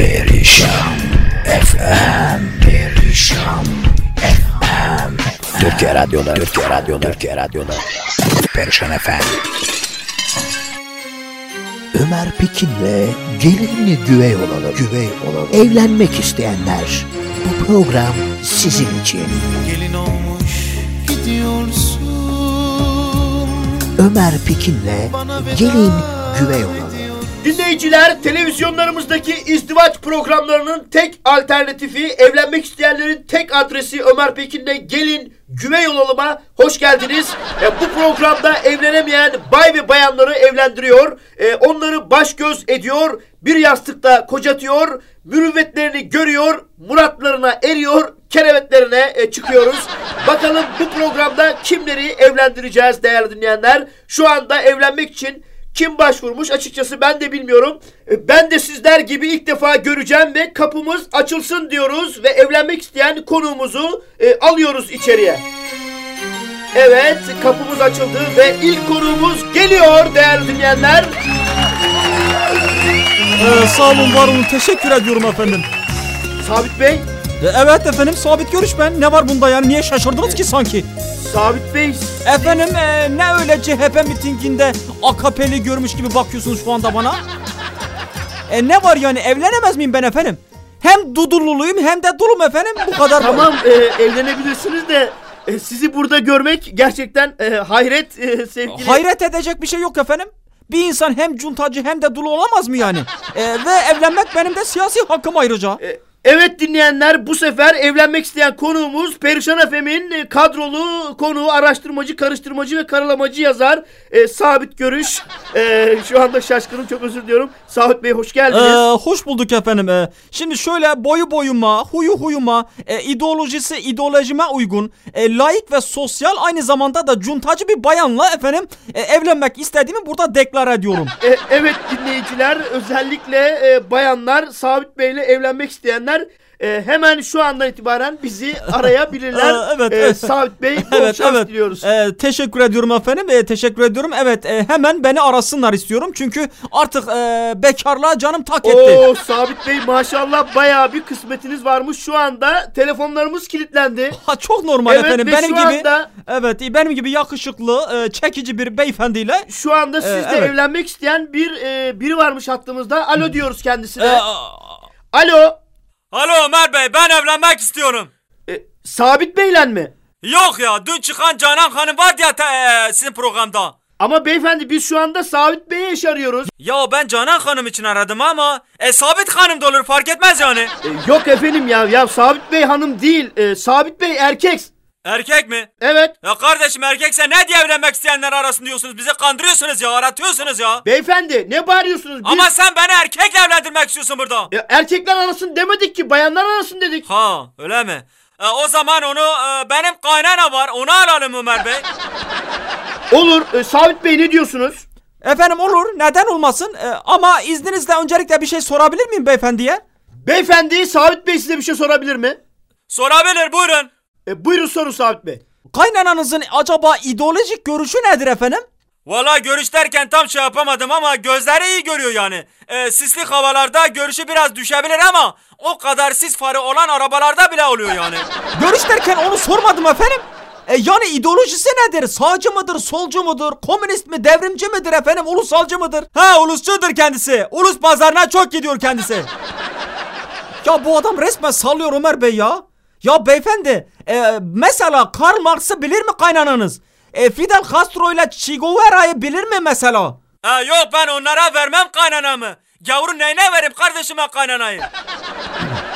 Perişan FM Perişan FM Türkiye Radyoları Türkiye Radyoları Türkiye Radyoları Perişan FM Ömer Pekin'le gelinli güvey olalım. Güvey olalım. Evlenmek isteyenler bu program sizin için. Gelin olmuş gidiyorsun Ömer Pekin'le gelin güvey olalım. Dinleyiciler televizyonlarımızdaki izdivaç programlarının tek alternatifi evlenmek isteyenlerin tek adresi Ömer Pekin'le gelin güvey olalıma hoş geldiniz. E, bu programda evlenemeyen bay ve bayanları evlendiriyor. E, onları baş göz ediyor. Bir yastıkta kocatıyor. Mürüvvetlerini görüyor. Muratlarına eriyor. Kerevetlerine e, çıkıyoruz. Bakalım bu programda kimleri evlendireceğiz değerli dinleyenler. Şu anda evlenmek için kim başvurmuş açıkçası ben de bilmiyorum. E, Ben de sizler gibi ilk defa göreceğim ve kapımız açılsın diyoruz ve evlenmek isteyen konuğumuzu e, alıyoruz içeriye. Evet kapımız açıldı ve ilk konuğumuz geliyor değerli dinleyenler. Ee, sağ olun var olun teşekkür ediyorum efendim. Sabit Bey, E, evet efendim sabit görüş ben. Ne var bunda yani niye şaşırdınız ki sanki? Sabit Bey Efendim e, ne öyle CHP mitinginde AKP'li görmüş gibi bakıyorsunuz şu anda bana? E, ne var yani evlenemez miyim ben efendim? Hem dudurluluyum hem de dulum efendim bu kadar. tamam e, evlenebilirsiniz de e, sizi burada görmek gerçekten e, hayret e, sevgili. Hayret edecek bir şey yok efendim. Bir insan hem cuntacı hem de dulu olamaz mı yani? E, ve evlenmek benim de siyasi hakkım ayrıca. E, Evet dinleyenler bu sefer evlenmek isteyen konuğumuz Perişan Efem'in e, kadrolu konuğu araştırmacı, karıştırmacı ve karalamacı yazar e, Sabit Görüş. E, şu anda şaşkınım çok özür diliyorum. Sabit Bey hoş geldiniz. Ee, hoş bulduk efendim. Ee, şimdi şöyle boyu boyuma, huyu huyuma, e, ideolojisi ideolojime uygun, e, laik ve sosyal aynı zamanda da cuntacı bir bayanla efendim e, evlenmek istediğimi burada deklar ediyorum. E, evet dinleyiciler özellikle e, bayanlar Sabit Bey'le evlenmek isteyenler e, hemen şu andan itibaren bizi arayabilirler. Evet, E. Sabit Bey bol evet şans evet. diliyoruz. Ee, teşekkür ediyorum efendim. Ee, teşekkür ediyorum. Evet e, hemen beni arasınlar istiyorum. Çünkü artık e, bekarlığa canım tak etti. Oo Sabit Bey maşallah bayağı bir kısmetiniz varmış. Şu anda telefonlarımız kilitlendi. Ha çok normal Evet efendim. Benim gibi anda- Evet benim gibi yakışıklı, e, çekici bir beyefendiyle Şu anda sizle Ee, evet. evlenmek isteyen bir e, biri varmış hattımızda. Alo diyoruz kendisine. e, Alo. Alo Ömer Bey ben evlenmek istiyorum. E, Sabit Bey'le mi? Yok ya dün çıkan Canan Hanım var ya te- e, sizin programda. Ama beyefendi biz şu anda Sabit Bey'e iş arıyoruz. Ya ben Canan Hanım için aradım ama e, Sabit Hanım da olur fark etmez yani. E, yok efendim ya. Ya Sabit Bey hanım değil. E, Sabit Bey erkek. Erkek mi? Evet. Ya kardeşim erkekse ne diye evlenmek isteyenler arasın diyorsunuz? Bizi kandırıyorsunuz ya aratıyorsunuz ya. Beyefendi ne bağırıyorsunuz? Biz, Ama sen beni erkekle evlendirmek istiyorsun burada. E, erkekler arasın demedik ki. Bayanlar arasın dedik. Ha öyle mi? E, o zaman onu e, benim kaynana var onu alalım Ömer Bey. Olur. E, Sabit Bey ne diyorsunuz? Efendim olur neden olmasın E, ama izninizle öncelikle bir şey sorabilir miyim beyefendiye? Beyefendi Sabit Bey size bir şey sorabilir mi? Sorabilir buyurun. E, buyurun sorun Sabit Bey. Kaynananızın acaba ideolojik görüşü nedir efendim? Valla görüş derken tam şey yapamadım ama gözleri iyi görüyor yani. Ee, sisli havalarda görüşü biraz düşebilir ama o kadar sis farı olan arabalarda bile oluyor yani. Görüş derken onu sormadım efendim. E, yani ideolojisi nedir? Sağcı mıdır, solcu mudur, komünist mi, devrimci midir efendim, ulusalcı mıdır? Ha ulusçudur kendisi. Ulus pazarına çok gidiyor kendisi. Ya bu adam resmen sallıyor Ömer Bey ya. Ya beyefendi e, mesela Karl Marx'ı bilir mi kaynananız? E, Fidel Castro ile Che Guevara'yı bilir mi mesela? Ha, yok ben onlara vermem kaynanamı. Gavurun neyine vereyim kardeşime kaynanayı?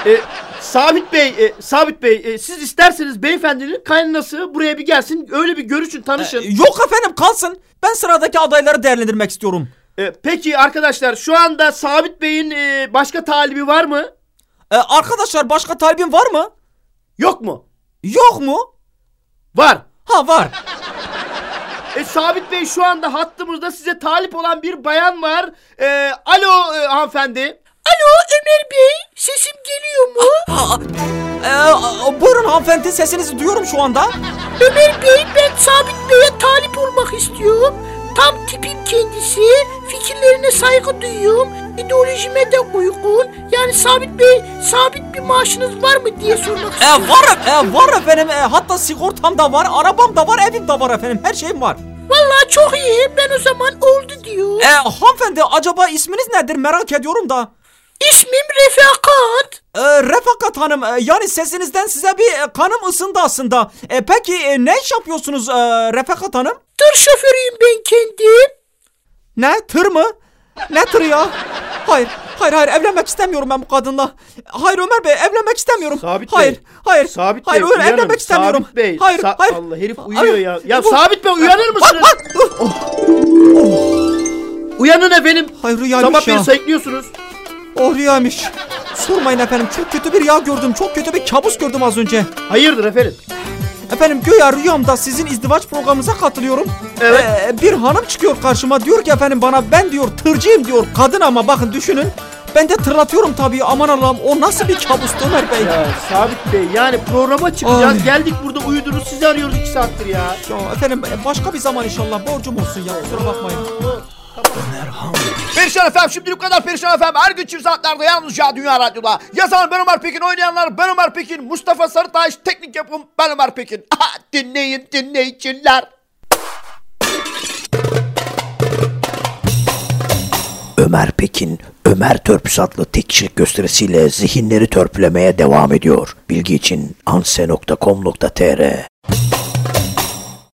E, Sabit Bey, e, Sabit Bey e, siz isterseniz beyefendinin kaynanası buraya bir gelsin. Öyle bir görüşün, tanışın. Yok efendim kalsın. Ben sıradaki adayları değerlendirmek istiyorum. E, peki arkadaşlar şu anda Sabit Bey'in e, başka talibi var mı? E, arkadaşlar başka talibin var mı? Yok mu? Yok mu? Var. Ha var. E, Sabit Bey şu anda hattımızda size talip olan bir bayan var. E, alo e, hanımefendi. Alo Ömer Bey, sesim geliyor mu? Ha, e, a- buyurun hanımefendi sesinizi duyuyorum şu anda. Ömer Bey, ben Sabit Bey'e talip olmak istiyorum. Tam tipim kendisi, fikirlerine saygı duyuyorum, ideolojime de uygun. Yani Sabit Bey sabit bir maaşınız var mı diye sormak E, istiyorum. var, e, var efendim. E, hatta sigortam da var, arabam da var, evim de var efendim. Her şeyim var. Vallahi çok iyi ben o zaman oldu diyor. E, hanımefendi acaba isminiz nedir merak ediyorum da. İsmim Refakat. E, Refakat Hanım, e, yani sesinizden size bir e, kanım ısındı aslında. E, peki e, ne iş yapıyorsunuz e, Refakat Hanım? Tır şoförüyüm ben kendim. Ne? Tır mı? Ne tır ya? Hayır, hayır, hayır evlenmek istemiyorum ben bu kadınla. Hayır Ömer Bey evlenmek istemiyorum. Sabit hayır, Bey. hayır, Sabit hayır, Bey uyanın. evlenmek istemiyorum. Sabit Bey. Hayır, Sa- hayır. Allah herif uyuyor ya. Ya Bu- Sabit Bey uyanır mısınız? Ah, Uyanın efendim. Hayır rüyaymış Sabah ya. beni sayıklıyorsunuz. Oh rüyaymış. Sormayın efendim çok kötü bir rüya gördüm. Çok kötü bir kabus gördüm az önce. Hayırdır efendim? Efendim güya rüyamda sizin izdivaç programınıza katılıyorum. Evet. Ee, bir hanım çıkıyor karşıma diyor ki efendim bana ben diyor tırcıyım diyor. Kadın ama bakın düşünün. Ben de tırlatıyorum tabii aman Allah'ım o nasıl bir kabustu Ömer Bey. Ya Sabit Bey yani programa çıkacağız. Ay. Geldik burada uyudunuz sizi arıyoruz iki saattir ya. Ya efendim başka bir zaman inşallah borcum olsun ya kusura bakmayın. Perişan efendim şimdi bu kadar Perişan efendim her gün çift saatlerde yalnızca Dünya Radyo'da. Yazan ben Ömer Pekin, oynayanlar ben Ömer Pekin, Mustafa Sarıtaş, teknik yapım ben Ömer Pekin. Aha, dinleyin dinleyiciler. Ömer Pekin, Ömer Törpüs adlı tek kişilik gösterisiyle zihinleri törpülemeye devam ediyor. Bilgi için anse.com.tr